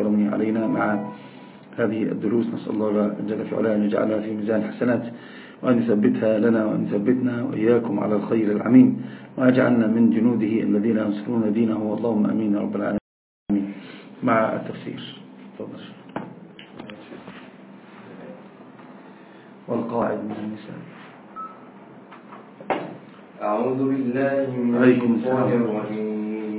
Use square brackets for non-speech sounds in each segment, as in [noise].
وكرمه علينا مع هذه الدروس. نسأل الله جل في علاه أن يجعلها في ميزان الحسنات وأن يثبتها لنا وأن يثبتنا وإياكم على الخير العميم وأجعلنا من جنوده الذين ينصرون دينه. واللهم أمين رب العالمين. مع التفسير. والقاعد من النساء. أعوذ بالله من الشيطان الرجيم.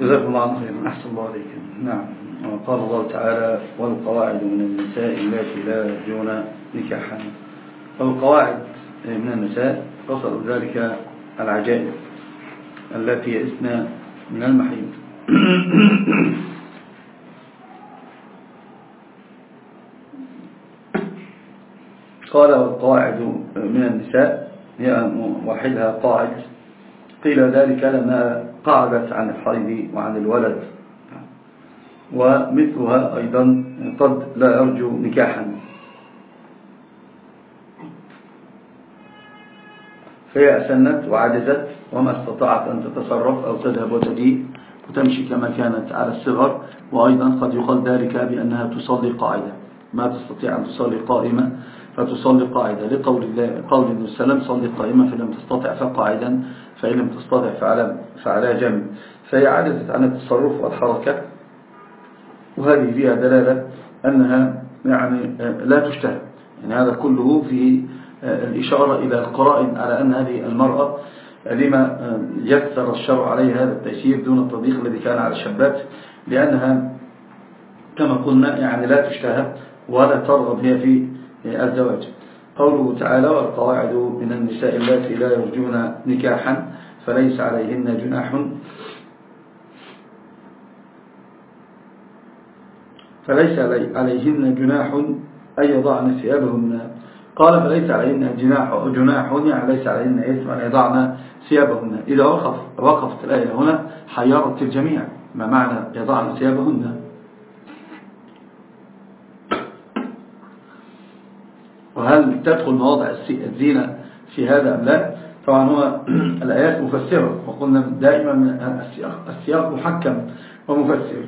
جزاكم الله خيرا أحسن الله عليكم نعم. قال الله تعالى والقواعد من النساء التي لا يرجون نكاحا والقواعد من النساء قصر ذلك العجائب التي يئسنا من المحيط قال والقواعد من النساء وحدها قاعد قيل ذلك لما قعدت عن الحيض وعن الولد. ومثلها أيضا قد لا أرجو نكاحا. فهي أسنت وعجزت وما استطاعت أن تتصرف أو تذهب وتجيء وتمشي كما كانت على الصغر. وأيضا قد يقال ذلك بأنها تصلي قاعدة. ما تستطيع أن تصلي قائمة فتصلي قاعدة. لقول الله قول النبي صلى الله عليه وسلم صلي قائمة فلم تستطع فقاعدا. فإن لم تستطع فعلى, فعلى جنب. فهي عجزت عن التصرف والحركة. وهذه فيها دلالة أنها يعني آه، لا تشتهى يعني هذا كله في آه، الإشارة إلى القرائن على أن هذه المرأة آه، لما يكثر الشرع عليها هذا التيسير دون التضييق الذي كان على الشابات لأنها كما قلنا يعني لا تشتهى ولا ترغب هي في الزواج. قوله تعالى والقواعد من النساء التي لا يرجون نكاحا فليس عليهن جناح. فليس عليهن جناح أن يضعن ثيابهن. قال فليس عليهن جناح جناح يعني ليس عليهن إثم أن يضعن ثيابهن. إذا وقف وقفت الآية هنا حيرت الجميع. ما معنى يضعن ثيابهن؟ وهل تدخل مواضع الزينة في هذا أم لا؟ طبعا هو [clears throat] الآيات مفسرة وقلنا دائما من السياق محكم ومفسر.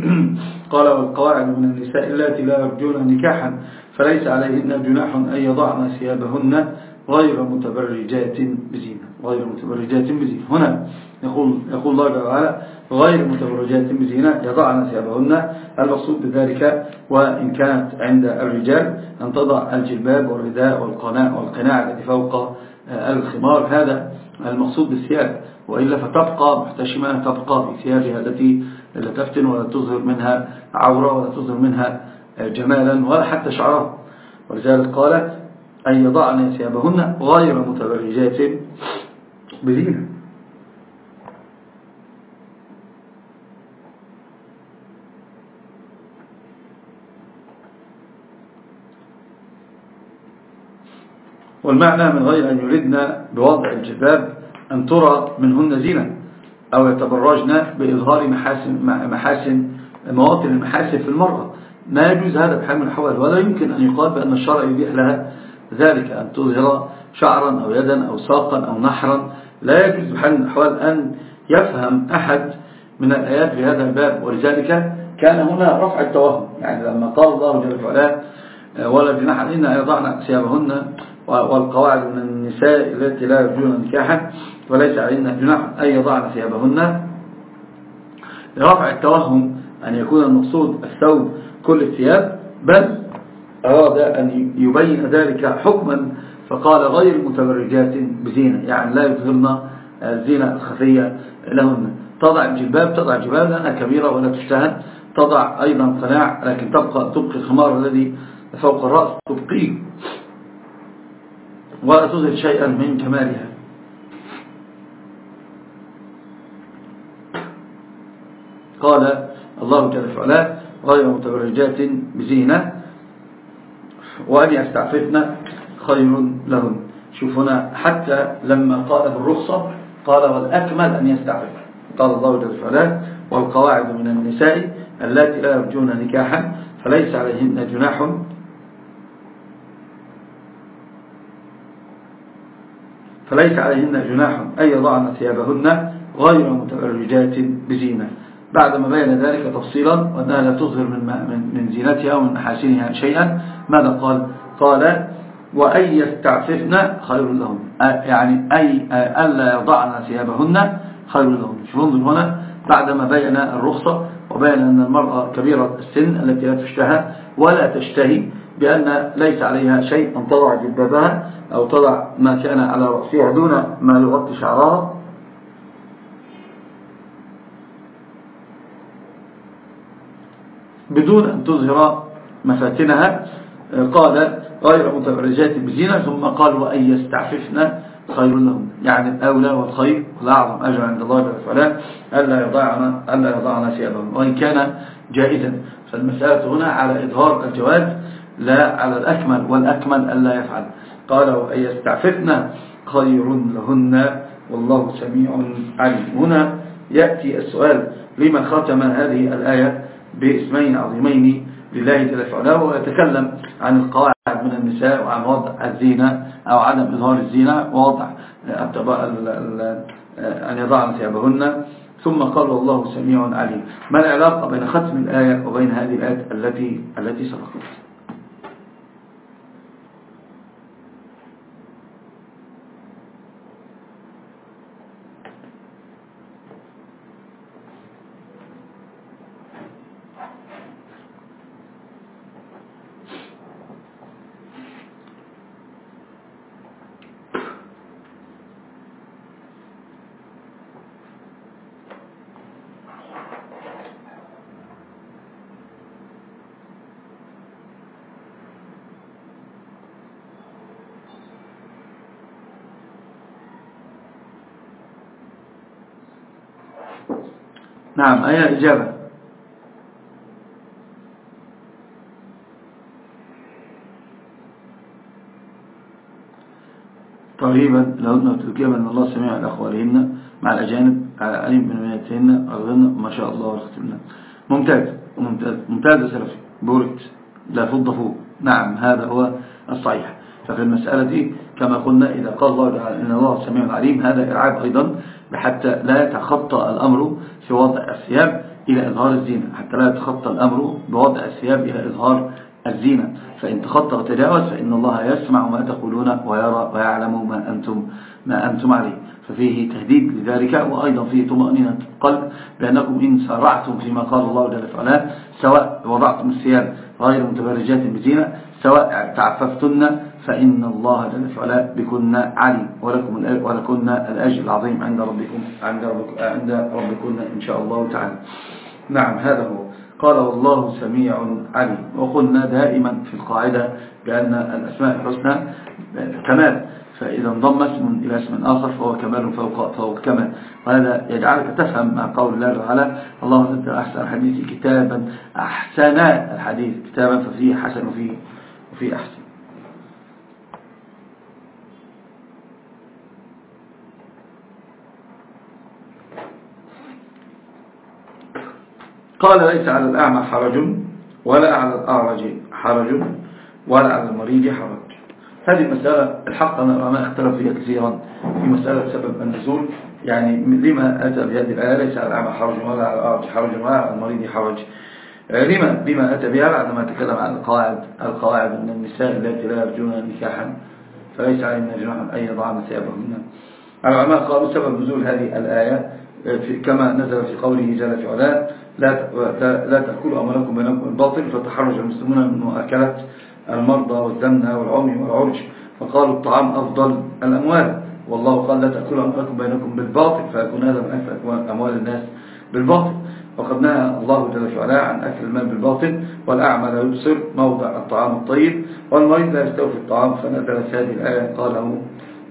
[clears throat] قال والقواعد من النساء التي لا يرجون نكاحا فليس عليهن جناح أن يضعن ثيابهن غير متبرجات بزينة غير متبرجات بزينة. هنا يقول, يقول الله جل وعلا غير متبرجات بزينة يضعن ثيابهن. المقصود بذلك وإن كانت عند الرجال أن تضع الجلباب والرداء والقناع والقناع الذي فوق آه، الخمار. هذا المقصود بالثياب. وإلا فتبقى محتشمة تبقى بثيابها التي لا تفتن ولا تظهر منها عورة ولا تظهر منها آه، جمالا ولا حتى شعرها. ولذلك قالت أن يضعن ثيابهن غير متبرجات بزينة والمعنى من غير أن يريدنا بوضع الجباب أن ترى منهن زينة أو يتبرجن بإظهار محاسن, محاسن مواطن المحاسن في المرأة. ما يجوز هذا بحال من الحوال ولا يمكن أن يقال بأن الشرع يبيح لها ذلك أن تظهر شعرا أو يدا أو ساقا أو نحرا. لا يجوز بحال من الحوال أن يفهم أحد من الآيات في هذا الباب ولذلك كان هنا رفع التوهم. يعني لما قال الله جل وعلا آه، ولا جناح إن يضعن أكسيابهن والقواعد من النساء التي لا يرجون نكاحا وليس علينا جناح أن يضعن ثيابهن لرفع التوهم أن يكون المقصود الثوب كل الثياب بل أراد أن يبين ذلك حكما فقال غير متبرجات بزينة يعني لا يظهرن الزينة الخفية لهن. تضع الجلباب تضع جلباب لأنها كبيرة ولا تشتهد تضع أيضا قناع لكن تبقى تبقي الخمار الذي فوق الرأس تبقيه تزل شيئا من جمالها قال الله جل وعلا غير متبرجات بزينة وأن يستعففن خير لهم شوفنا حتى لما قال بالرخصة قال والأكمل أن يستعفف. قال الله جل وعلا والقواعد من النساء التي لا يرجون نكاحا فليس عليهن جناح فليس عليهن جناح أن يضعن ثيابهن غير متبرجات بزينة. بعدما بين ذلك تفصيلا وأنها لا تظهر من, من زينتها ومن محاسنها شيئا ماذا قال؟ قال وأن يستعففن خير لهم. يعني أي ألا يضعن ثيابهن خير لهم. فننظر هنا. بعدما بين الرخصة وبين أن المرأة كبيرة السن التي لا تشتهى ولا تشتهي بأن ليس عليها شيء أن تضع جدبها أو تضع ما كان على رأسها دون ما يغطي شعرها. بدون أن تظهر مفاتنها. قال غير متبرجات بزينة ثم قال وأن يستعففن خير لهم. يعني الأولى والخير والأعظم أجر عند الله جل وعلا ألا يضعنا, ألا يضعنا ثيابهم. وإن كان جائزا. فالمسألة هنا على إظهار الجواز لا على الأكمل والأكمل ألا يفعل. قالوا أن يستعففنا خير لهن. والله سميع عليم. هنا يأتي السؤال لما ختم هذه الآية باسمين عظيمين لله جل فعلا ويتكلم عن القواعد من النساء وعن وضع الزينة أو عدم إظهار الزينة ووضع أن يضعن ثيابهن. ثم قال الله سميع عليم. ما العلاقة بين ختم الآية وبين هذه الآية التي التي سبقت؟ نعم أي إجابة قريبا لهن تركيا أن الله سميع لأخوالهن مع الأجانب على ألم من بناتهن أرضنا ما شاء الله ورختمنا ممتاز ممتاز ممتاز سلفي. بوركت لا فضفو نعم هذا هو الصحيح. ففي المسألة دي كما قلنا إذا قال الله إن الله سميع عليم هذا إرعاب أيضا. حتى لا يتخطى الأمر في وضع الثياب إلى إظهار الزينة. حتى لا يتخطى الأمر بوضع الثياب إلى إظهار الزينة. فإن تخطى وتجاوز فإن الله يسمع ما تقولون ويرى ويعلم ما أنتم, ما أنتم عليه. ففيه تهديد لذلك وأيضا فيه طمأنينة القلب بأنكم إن سرعتم فيما قال الله جل فعلا سواء وضعتم الثياب غير متبرجات بزينة سواء تعففتن فإن الله جل وعلا بكن علي ولكم ولكن الأجر العظيم عند ربكم عند ربكم عند ربكن إن شاء الله تعالى. نعم هذا هو. قال والله سميع عليم. وقلنا دائما في القاعدة بأن الأسماء الحسنى كمال. فإذا انضم اسم إلى اسم آخر فهو كمال فوق, فوق كمال. وهذا يجعلك تفهم مع قول الله تعالى الله أنت أحسن الحديث كتابا أحسن الحديث كتابا ففيه حسن وفيه, وفيه أحسن. قال ليس على الأعمى حرج ولا على الأعرج حرج ولا على المريض حرج. هذه المسألة الحق أن العلماء اختلفوا فيها كثيرا. في مسألة سبب النزول يعني لما أتى بهذه الآية ليس على الأعمى حرج ولا على الأعرج حرج ولا على المريض حرج. آه، لما بما أتى بها بعدما تكلم عن القواعد القواعد من النساء التي لا يرجون نكاحا فليس علينا جناح أن يضعن ثيابهن. العلماء قالوا سبب نزول هذه الآية آه، كما نزل في قوله جل في علاه لا لا تأكلوا أموالكم بينكم الباطل فتحرج المسلمون من مؤاكلة المرضى والزمنة والعمي والعرج فقالوا الطعام أفضل الأموال. والله قال لا تأكلوا أموالكم بينكم بالباطل فيكون هذا من أكل أموال الناس بالباطل. وقد نهى الله جل وعلا عن أكل المال بالباطل والأعمى لا يبصر موضع الطعام الطيب والمريض لا يستوفي الطعام فنزلت هذه الآية قاله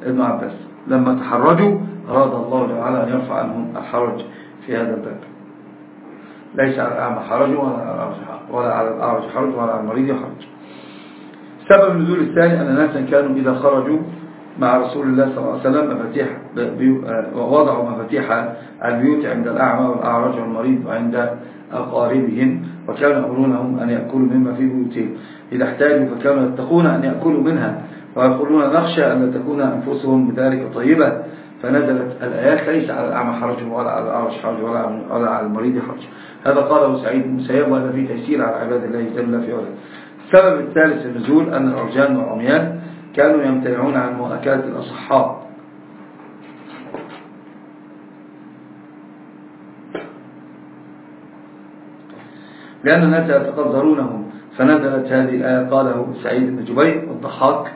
ابن عباس. لما تحرجوا أراد الله جل وعلا أن يرفع عنهم الحرج في هذا الباب. ليس على الأعمى حرج ولا على الأعرج حرج ولا على المريض حرج. سبب النزول الثاني أن ناسا كانوا إذا خرجوا مع رسول الله صلى الله عليه وسلم مفاتيح آه، ووضعوا مفاتيح البيوت عند الأعمى والأعرج والمريض وعند أقاربهم وكانوا يأمرونهم أن يأكلوا مما في بيوتهم. إذا احتاجوا فكانوا يتقون أن يأكلوا منها ويقولون نخشى أن تكون أنفسهم بذلك طيبة. فنزلت الآيات ليس على الأعمى حرج ولا على الأعرج حرج ولا على المريض حرج. هذا قاله سعيد بن سيب وهذا فيه تيسير على عباد الله جل في علاه. السبب الثالث النزول أن الأرجان والعميان كانوا يمتنعون عن مؤاكلة الأصحاء. لأن الناس يتقدرونهم فنزلت هذه الآية قاله سعيد بن جبير والضحاك.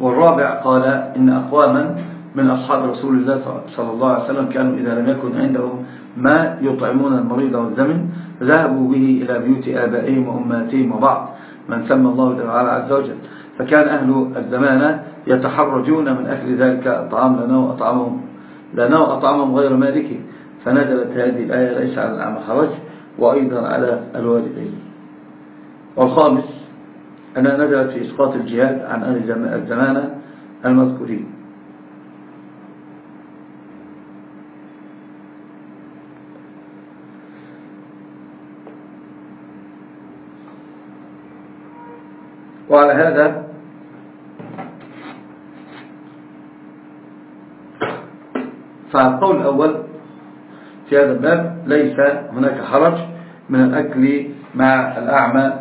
والرابع قال إن أقواما من أصحاب رسول الله صلى الله عليه وسلم كانوا إذا لم يكن عندهم ما يطعمون المريض والزمن ذهبوا به إلى بيوت آبائهم وأمهاتهم وبعض من سمى الله تعالى عز وجل. فكان أهل الزمانة يتحرجون من أكل ذلك الطعام لنا وأطعمهم, لنا وأطعمهم غير مالكه. فنزلت هذه الآية ليس على العام حرج وأيضا على الوالدين والخامس أنها نزلت في إسقاط الجهاد عن أهل الزمانة المذكورين. وعلى هذا فالقول الأول في هذا الباب ليس هناك حرج من الأكل مع الأعمى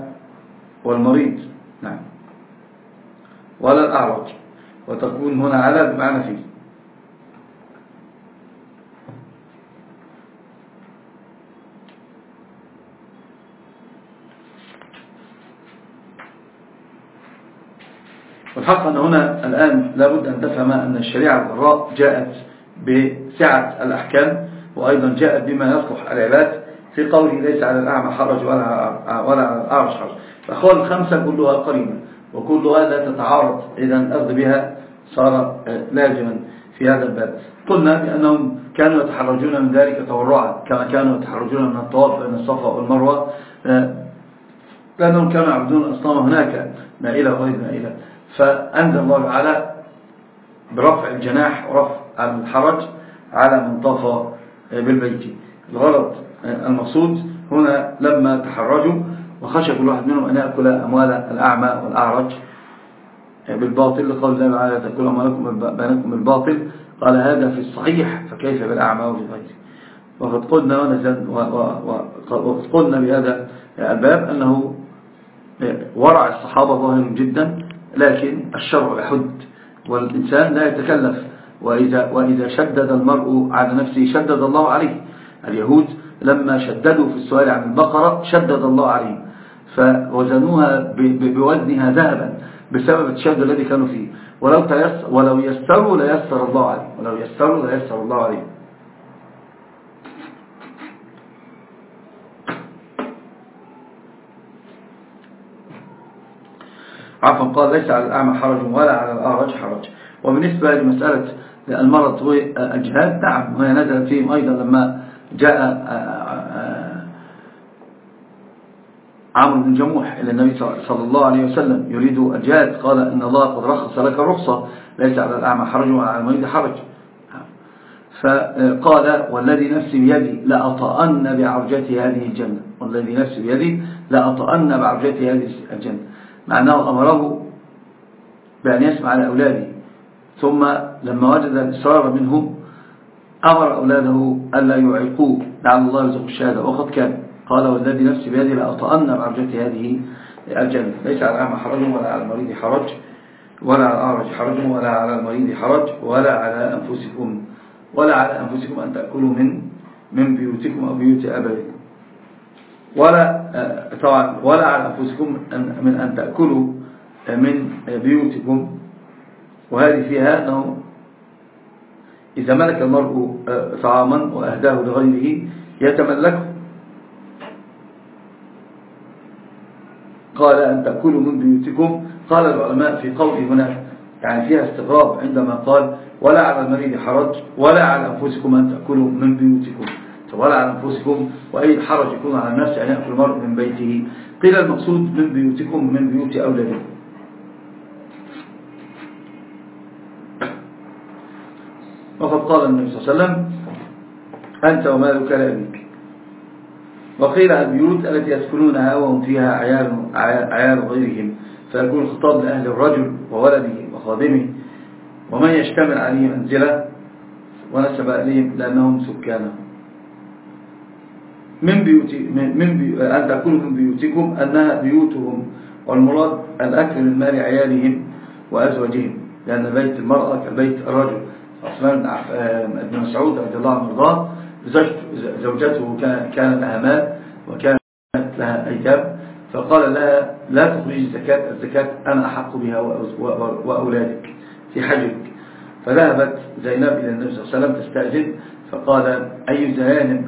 والمريض. نعم. ولا الأعرج. وتكون هنا على بمعنى فيه. والحق أن هنا الآن لابد أن تفهم أن الشريعة الغراء جاءت بسعة الأحكام وأيضا جاءت بما يصلح العباد في قوله ليس على الأعمى حرج ولا ولا على الأعرج حرج. فأخوة الخمسة كلها قريمة وكلها لا تتعارض. إذا الأخذ بها صار آه، لازما في هذا الباب. قلنا بأنهم كانوا يتحرجون من ذلك تورعا كما كانوا يتحرجون من الطواف بين الصفا والمروة. آه، لأنهم كانوا يعبدون الأصنام هناك مائلة وغير مائلة. فأنزل الله تعالى برفع الجناح ورفع الحرج على منطفى بالبيت. الغرض المقصود هنا لما تحرجوا وخشى كل واحد منهم أن يأكل أموال الأعمى والأعرج بالباطل. قال الله تعالى تأكل أموالكم بينكم بالباطل. قال هذا في الصحيح فكيف بالأعمى وفي غيره وقد قلنا وقد قلنا بهذا الباب أنه ورع الصحابة ظاهر جدا. لكن الشرع حد والإنسان لا يتكلف وإذا, وإذا شدد المرء على نفسه شدد الله عليه. اليهود لما شددوا في السؤال عن البقرة شدد الله عليهم. فوزنوها بوزنها ذهبا بسبب الشد الذي كانوا فيه. ولو, ولو يسروا ليسر الله عليهم. ولو يسروا ليسر الله عليهم. عفوا قال ليس على الأعمى حرج ولا على الأعرج حرج. وبالنسبة لمسألة المرض والجهاد نعم وهي نزل فيهم أيضا لما جاء آه، آه، آه، عمرو بن جموح إلى النبي صلى الله عليه وسلم يريد الجهاد. قال إن الله قد رخص لك الرخصة ليس على الأعمى حرج ولا على المريض حرج. فقال والذي نفسي بيدي لأطأن بعرجتي هذه الجنة. والذي نفسي بيدي لأطأن بعرجتي هذه الجنة. مع أنه أمره بأن يسمع على أولاده. ثم لما وجد الإصرار منهم أمر أولاده ألا يعيقوه. لعن الله يرزق الشهادة وقد كان قال والذي نفسي بيدي لأطأن بعرجة هذه الجنة. ليس على الأعمى حرج ولا على المريض حرج ولا على الأعرج حرج ولا على المريض حرج ولا على أنفسكم ولا على أنفسكم أن تأكلوا من من بيوتكم أو بيوت أبويكم ولا طبعا ولا على أنفسكم من أن تأكلوا من بيوتكم. وهذه فيها أنه إذا ملك المرء طعاما وأهداه لغيره يتملكه. قال أن تأكلوا من بيوتكم. قال العلماء في قوله هنا يعني فيها استغراب عندما قال ولا على المريض حرج ولا على أنفسكم أن تأكلوا من بيوتكم. ولا عن أنفسكم وأي حرج يكون على الناس أن يأكل المرء من بيته. قيل المقصود من بيوتكم من بيوت أولادكم. وقد قال النبي صلى الله عليه وسلم أنت ومالك لأبيك وقيل البيوت التي يسكنونها وهم فيها عيال, عيال غيرهم. فيكون الخطاب لأهل الرجل وولده وخادمه. ومن يشتمل عليه منزلة ونسب إليهم لأنهم سكانه من بيوت من بي... أن تكون من بيوتكم أنها بيوتهم والمراد الأكل من مال عيالهم وأزواجهم لأن بيت المرأة كبيت الرجل. عثمان بن آه، مسعود رضي الله عنه رضاه زوجته كانت أهمال وكانت لها أيتام فقال لها لا تخرجي الزكاة الزكاة أنا أحق بها وأولادك في حجك. فذهبت زينب إلى النبي صلى الله عليه وسلم تستأذن فقال أي زينب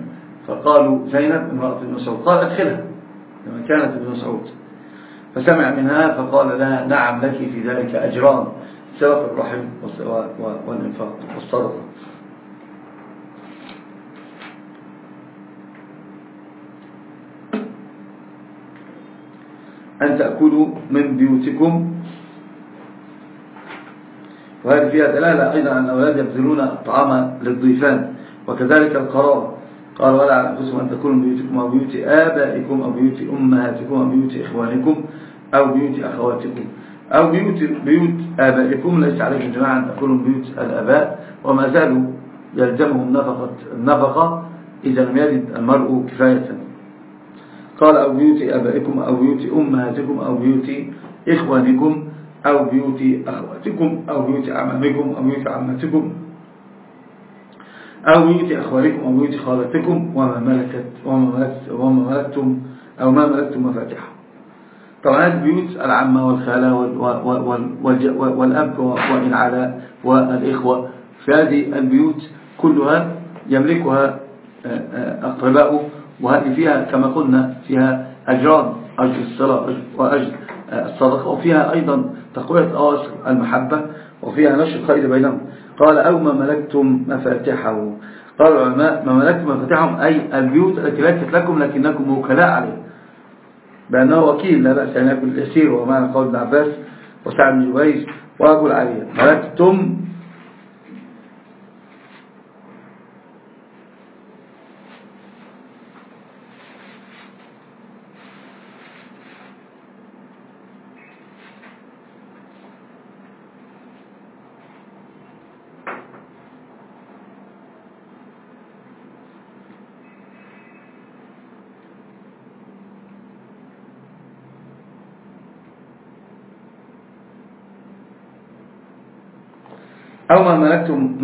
فقالوا زينب امرأة ابن مسعود قال ادخلها. لما كانت ابن مسعود فسمع منها فقال لها نعم لك في ذلك أجران. سبق الرحم والإنفاق والصدقة. أن تأكلوا من بيوتكم. وهذه فيها دلالة أيضا أن الأولاد يبذلون الطعام للضيفان. وكذلك القرار. قال ولا على أنفسكم أن تكونوا بيوتكم أو بيوت آبائكم أو بيوت أمهاتكم أو بيوت إخوانكم أو بيوت أخواتكم أو بيوت, بيوت آبائكم ليس عليكم جماعة أن تكونوا بيوت الآباء وما زالوا يلزمهم نفقة, النفقة إذا لم يجد المرء كفاية قال أو بيوت آبائكم أو بيوت أمهاتكم أو بيوت إخوانكم أو بيوت أخواتكم أو بيوت عمامكم أو بيوت عماتكم أو يؤتي أخوالكم أو يؤتي خالتكم وما ملكت وما ملكت وما ملكتم أو ما ملكتم مفاتحه طبعا البيوت العمة والخالة والأب والعلاء والإخوة. في هذه البيوت كلها يملكها آه، آه، أقرباء وهذه فيها كما قلنا فيها أجران أجر الصلاة وأجر آه، الصدقة وفيها أيضا تقوية أواصر المحبة وفيها نشر خير بينهم. قال أو ما ملكتم مفاتحه قال العلماء ما ملكتم مفاتحهم أي البيوت التي ليست لكم لكنكم وكلاء عليه بأنه وكيل لا بأس أن يكون الأسير ومعنى قول ابن عباس وسعد بن جبير وأبو العالية ملكتم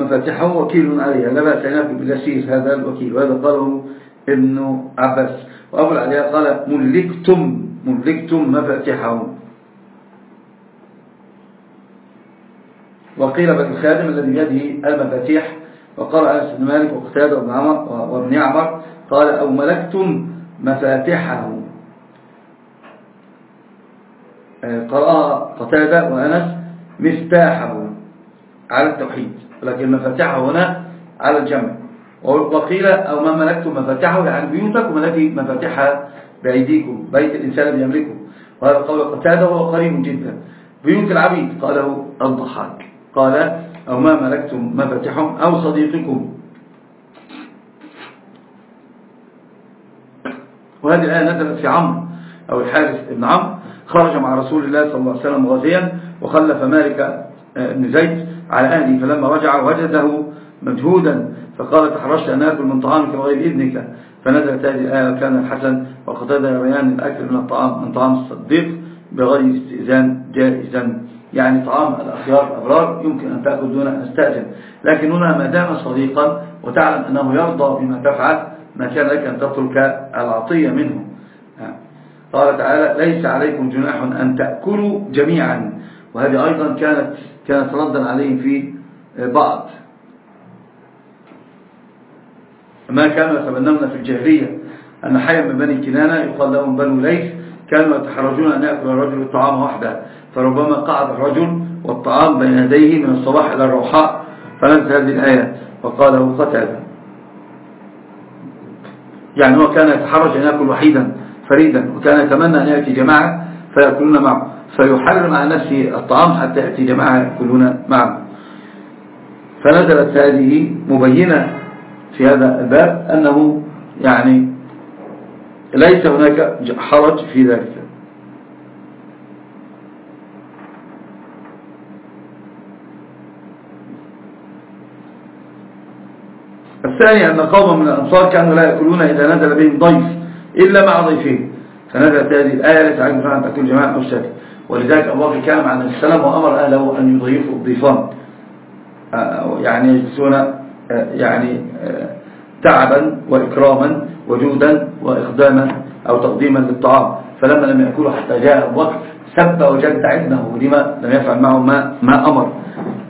فتحه وكيل عليها. لا بأس ينافي باليسير هذا الوكيل. وهذا قاله ابن عباس. وأبو العليا قال ملكتم ملكتم مفاتحه وقيل بك الخادم الذي يده المفاتيح. وقال أنس بن مالك وقتادة وابن عمر وابن قال أو ملكتم مفاتحه قرأ قتادة وأنس مفتاحه على التوحيد. لكن مفاتحه هنا على الجمع. وقيل أو ما ملكتم مفاتحه يعني بيوتكم التي مفاتحها بأيديكم بيت الإنسان بيملكه وهذا قول قتادة وهو قريب جدا. بيوت العبيد قاله الضحاك. قال أو ما ملكتم مفاتحهم أو صديقكم. وهذه الآية نزلت في عمرو أو الحارث ابن عمرو. خرج مع رسول الله صلى الله عليه وسلم غزيا وخلف مالك آه، بن زيد. على أهلي فلما رجع وجده مجهودا فقال تحرشت أن أكل من طعامك بغير إذنك. فنزلت هذه الآية وكان الحسن وقتاد بيان الأكل من الطعام من طعام الصديق بغير استئذان جائزا. يعني طعام الأخيار الأبرار يمكن أن تأكل دون أن استأذن لكن هنا ما دام صديقا وتعلم أنه يرضى بما تفعل ما كان لك أن تترك العطية منه. قال تعالى ليس عليكم جناح أن تأكلوا جميعا. وهذه أيضا كانت كانت ردا عليهم في بعض. ما كانوا يتبنون في الجاهلية. أن حي من بني كنانة يقال لهم بنو ليث كانوا يتحرجون أن يأكل الرجل الطعام وحده فربما قعد الرجل والطعام بين يديه من الصباح إلى الروحاء فنزل هذه الآية. وقاله قتل يعني هو كان يتحرج أن يأكل وحيدا فريدا وكان يتمنى أن يأتي جماعة فيأكلون معه. فيحرم على نفسه الطعام حتى يأتي جماعة يأكلون معه. فنزلت هذه مبينة في هذا الباب أنه يعني ليس هناك حرج في ذلك. الثاني أن قوم من الأنصار كانوا لا يأكلون إذا نزل بهم ضيف إلا مع ضيفين. فنزلت هذه الآية ليس فعلا تأكل جماعة أو شكل ولذلك الله كان عن السلام وأمر أهله أن يضيفوا الضيفان. آه، آه، يعني يجلسون آه، يعني تعبا وإكراما وجودا وإقداما أو تقديما للطعام. فلما لم يأكلوا حتى جاء الوقت سب وجد عنده لما لم يفعل معهم ما, ما أمر.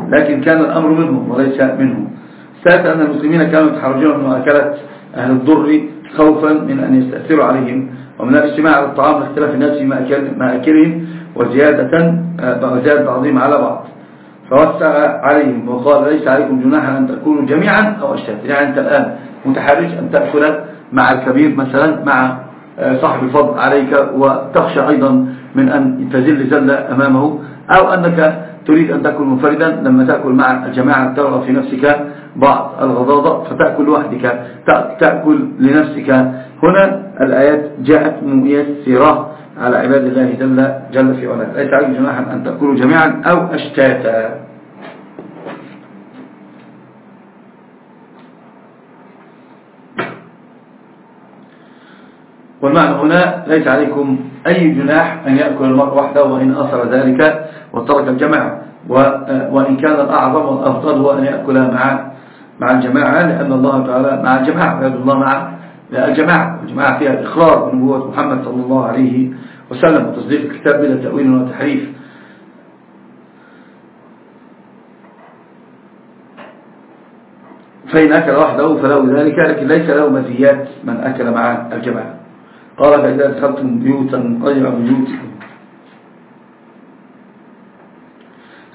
لكن كان الأمر منهم وليس منهم ثالثا أن المسلمين كانوا يتحرجون من أكلت أهل الضر خوفا من أن يستأثروا عليهم. ومن الاجتماع على الطعام لاختلاف الناس ما أكلهم وزيادة آه، وزيادة عظيمة على بعض. فوسع عليهم وقال ليس عليكم جناح أن تكونوا جميعا أو أشتات يعني أنت الآن متحرج أن تأكل مع الكبير مثلا مع آه، صاحب الفضل عليك وتخشى أيضا من أن تزل زلة أمامه أو أنك تريد أن تأكل منفردا لما تأكل مع الجماعة ترى في نفسك بعض الغضاضة فتأكل وحدك تأكل لنفسك. هنا الآيات جاءت ميسرة على عباد الله جل, جل في علاه. لا يتعين جناحا أن تأكلوا جميعا أو أشتاتا. والمعنى هنا ليس عليكم أي جناح أن يأكل المرء وحده وإن أثر ذلك وترك الجماعة وإن كان الأعظم والأفضل هو أن يأكل مع مع الجماعة لأن الله تعالى مع الجماعة يد الله مع الجماعة. الجماعة فيها الإخرار بنبوة محمد صلى الله عليه وسلم وتصديق الكتاب بلا تأويل ولا تحريف. فإن أكل وحده فله ذلك لكن ليس له مزيات من أكل مع الجماعة. قال فإذا دخلتم بيوتا غير بيوتكم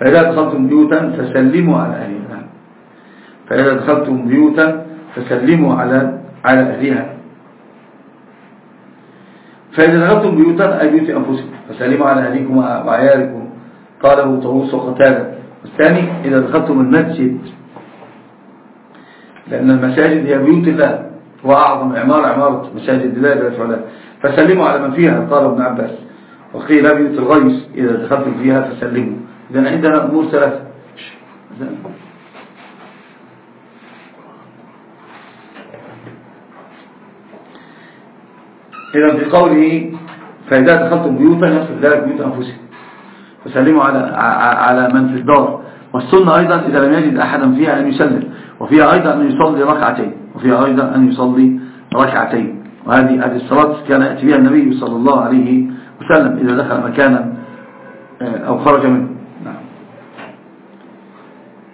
فإذا دخلتم بيوتا فسلموا على أهلها. فإذا دخلتم بيوتا فسلموا على على أهلها. فإذا دخلتم بيوتا أي بيوت أنفسكم فسلموا على أهليكم وعيالكم قال أبو طاووس وقتادة الثاني إذا دخلتم المسجد لأن المساجد هي بيوت الله وأعظم إعمار عمارة مساجد الله جل وعلا فسلموا على من فيها قال ابن عباس وقيل بيوت الغيس إذا دخلتم فيها فسلموا إذا عندنا أمور ثلاثة إذا في قوله فإذا دخلتم بيوتا يصل ذلك بيوت أنفسكم. فسلموا على على من في الدار. والسنة أيضا إذا لم يجد أحدا فيها أن يسلم. وفيها أيضا أن يصلي ركعتين. وفيها أيضا أن يصلي ركعتين. وهذه هذه الصلاة كان يأتي بها النبي صلى الله عليه وسلم إذا دخل مكانا آه، أو خرج منه. نعم.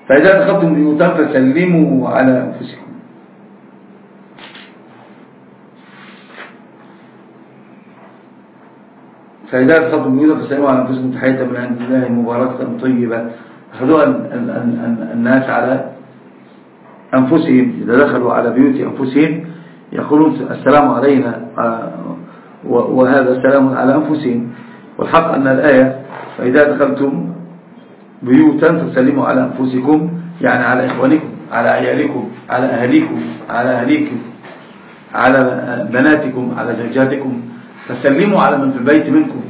فإذا دخلتم بيوتا فسلموا على أنفسكم. فإذا تخطوا بيوتا فسألوا عن أنفسكم تحية من عند الله مباركة طيبة. أخذوها الناس على أنفسهم إذا دخلوا على بيوت أنفسهم يقولون السلام علينا آه، وهذا سلام على أنفسهم. والحق أن الآية فإذا دخلتم بيوتا فسلموا على أنفسكم يعني على إخوانكم على عيالكم على أهليكم على أهليكم على بناتكم على زوجاتكم. فسلموا على من في البيت منكم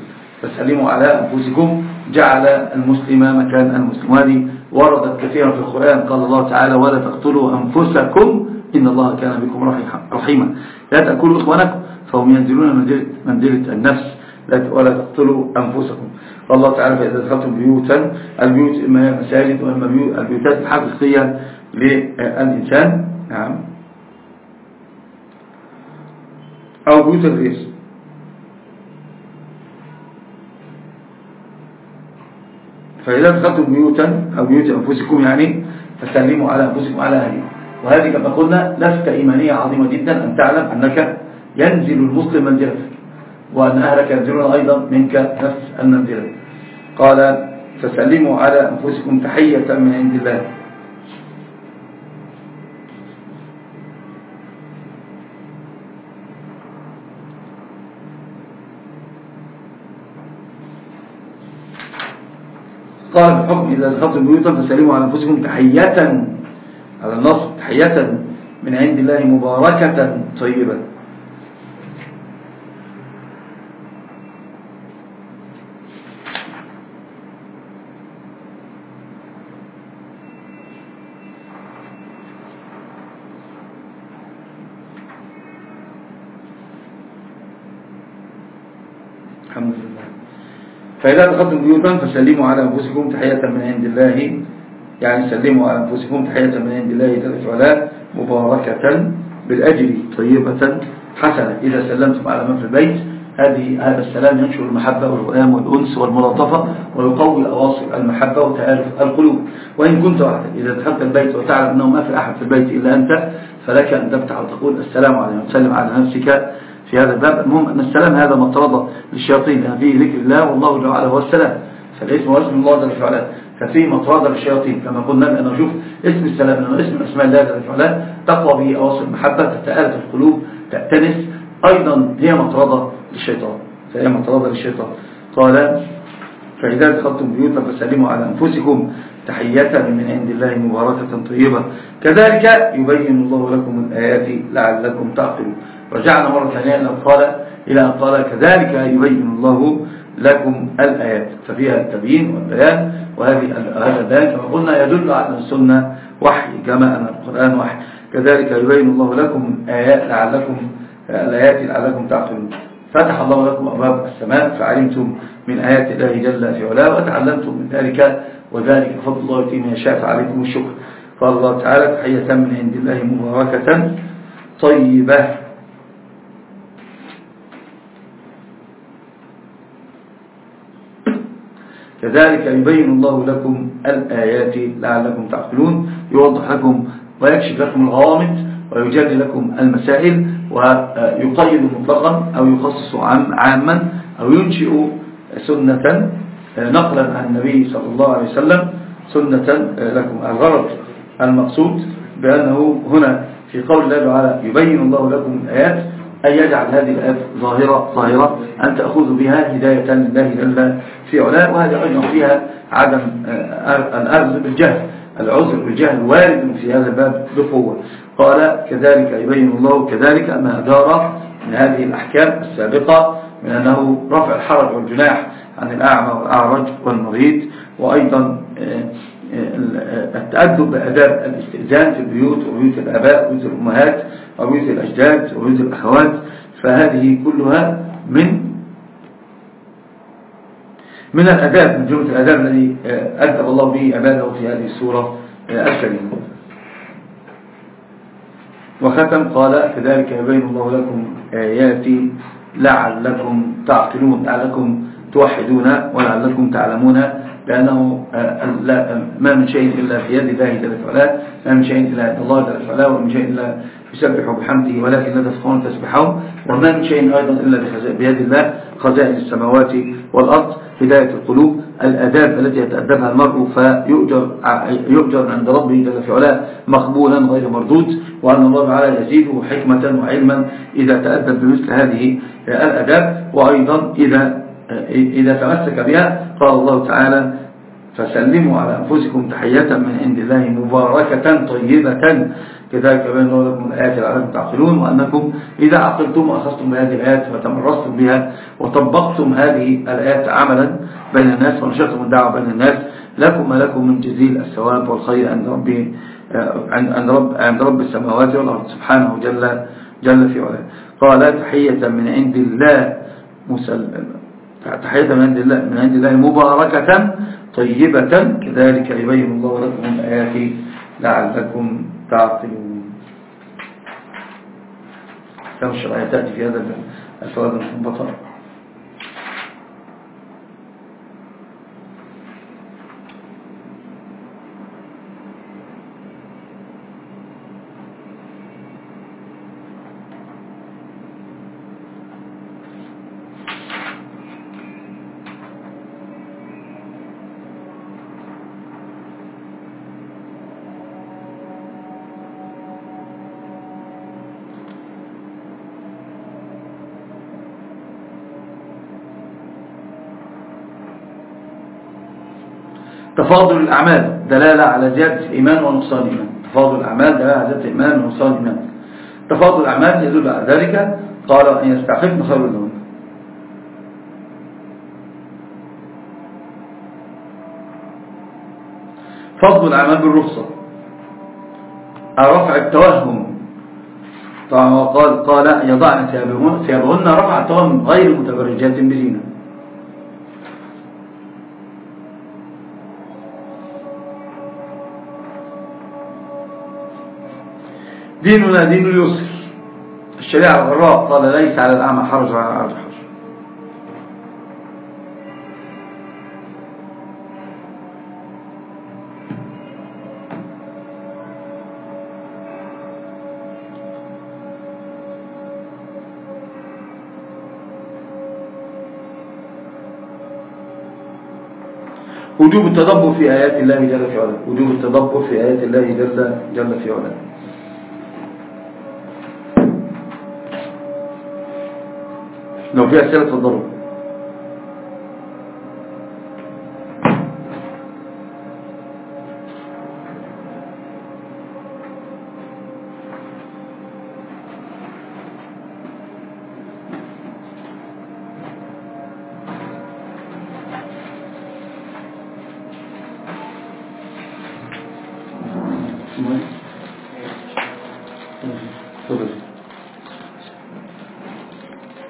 فسلموا على أنفسكم جعل المسلم مكان المسلم وهذه وردت كثيرا في القرآن قال الله تعالى ولا تقتلوا أنفسكم إن الله كان بكم رحيما. لا تأكلوا إخوانكم فهم ينزلون منزلة, منزلة النفس. ولا تقتلوا أنفسكم. قال الله تعالى فإذا دخلتم بيوتا البيوت إما هي مساجد وإما البيوتات الحقيقية للإنسان نعم أو بيوت الرئيس فإذا دخلتم بيوتا أو بيوت أنفسكم يعني فسلموا على أنفسكم على أهلي وهذه كما قلنا لفتة إيمانية عظيمة جدا. أن تعلم أنك ينزل المسلم منزلتك وأن أهلك ينزلون أيضا منك نفس المنزلة. قال فسلموا على أنفسكم تحية من عند الله. طالب بحكم إذا دخلتم بيوتا فسلموا على أنفسكم تحية على النصر تحية من عند الله مباركة طيبة. الحمد لله. فإذا دخلتم بيوتا فسلموا على أنفسكم تحية من عند الله يعني سلموا على أنفسكم تحية من عند الله تلف على مباركة بالأجر طيبة حسنة. إذا سلمتم على من في البيت هذه هذا السلام ينشر المحبة والرؤام والأنس والملاطفة ويقوي أواصر المحبة وتآلف القلوب. وإن كنت وحدك إذا دخلت البيت وتعلم أنه ما في أحد في البيت إلا أنت فلك أن تفتح وتقول السلام عليكم سلم على نفسك في هذا الباب المهم أن السلام هذا مطرده للشياطين لأن فيه ذكر الله والله جل وعلا هو السلام. فالاسم هو اسم الله جل وعلا. ففيه مطرده للشياطين. كما قلنا بأن نشوف اسم السلام لأنه اسم أسماء الله جل وعلا تقوى به أواصل المحبة تتآلف القلوب تأتنس. أيضا هي مطرده للشيطان. فهي مطرده للشيطان. قال فإذا دخلتم بيوتا فسلموا على أنفسكم تحية من عند الله مباركة طيبة. كذلك يبين الله لكم الآيات لعلكم تعقلون. رجعنا مرة ثانية إلى قال إلى أن قال كذلك يبين الله لكم الآيات. ففيها التبيين والبيان وهذه هذا البيان كما قلنا يدل على السنة وحي كما أن القرآن وحي. كذلك يبين الله لكم آيات لعلكم الآيات لعلكم تعقلون. فتح الله لكم أبواب السماء فعلمتم من آيات الله جل في علاه وتعلمتم من ذلك وذلك فضل الله يؤتيه من يشاء فعليكم الشكر. قال الله تعالى تحية من عند الله مباركة طيبة. كذلك يبين الله لكم الآيات لعلكم تعقلون يوضح لكم ويكشف لكم الغوامض ويجاد لكم المسائل ويقيد مطلقا أو يخصص عاما أو ينشئ سنة آه، نقلا عن النبي صلى الله عليه وسلم سنة آه، لكم. الغرض المقصود بأنه هنا في قول الله تعالى يبين الله لكم الآيات أن يجعل هذه الآيات ظاهرة, ظاهرة أن تأخذ بها هداية لله جل في علاه وهذا أيضا فيها عدم آه، آه، الأرض بالجهل. العذر بالجهل وارد في هذا الباب بقوة. قال كذلك يبين الله كذلك أنها دار من هذه الأحكام السابقة من أنه رفع الحرج والجناح عن الأعمى والأعرج والمريض وأيضا آه، التأدب بأداب الاستئذان في البيوت وبيوت الآباء وبيوت الأمهات وبيوت الأجداد وبيوت الأخوات فهذه كلها من من الأداب من جملة الأداب الذي أدب الله به عباده في هذه السورة الكريمة. وختم قال كذلك يبين الله لكم آياتي لعلكم تعقلون لعلكم توحدون ولعلكم تعلمون. لأنه آه، ما من شيء إلا في يد الله جل وعلا ما من شيء إلا يد الله جل وعلا ومن شيء إلا يسبح بحمده ولكن لا تسبحون تسبحون وما من شيء أيضا إلا بيد الله خزائن السماوات والأرض هداية القلوب الأداب التي يتأدبها المرء فيؤجر يؤجر عند ربه جل وعلا مقبولا غير مردود وأن الله تعالى يزيده حكمة وعلما إذا تأدب بمثل هذه الأداب وأيضا إذا إذا تمسك بها قال الله تعالى فسلموا على أنفسكم تحية من عند الله مباركة طيبة. كذلك بين لكم الآيات العالم تعقلون وأنكم إذا عقلتم وأخذتم بهذه الآيات وتمرستم بها وطبقتم هذه الآيات عملا بين الناس ونشرتم الدعوة بين الناس لكم ما لكم من جزيل الثواب والخير عند رب عند رب عند رب السماوات والأرض. سبحانه جل جل في علاه. قال تحية من عند الله مسلم تحية من عند الله, من عند الله مباركة طيبة. كذلك يبين الله لكم الآيات لعلكم تعقلون. كم شرعية تأتي في هذا الفواد المحبطة تفاضل الأعمال دلالة على زيادة الإيمان ونقصان الإيمان. تفاضل الأعمال دلالة على زيادة الإيمان ونقصان الإيمان. تفاضل الأعمال يدل على ذلك قال أن يستحب خير لهم فضل الأعمال بالرخصة. رفع التوهم. طبعا قال, قال يضعن ثيابهن رفع التوهم غير متبرجات بزينه ديننا دين يسر الشريعة الغراء قال ليس على الأعمى حرج وعلى الأعمى حرج. وجوب التدبر في آيات الله جل في علا وجوب التدبر في آيات الله جل جل في علا لو فيها سيرة الضرب.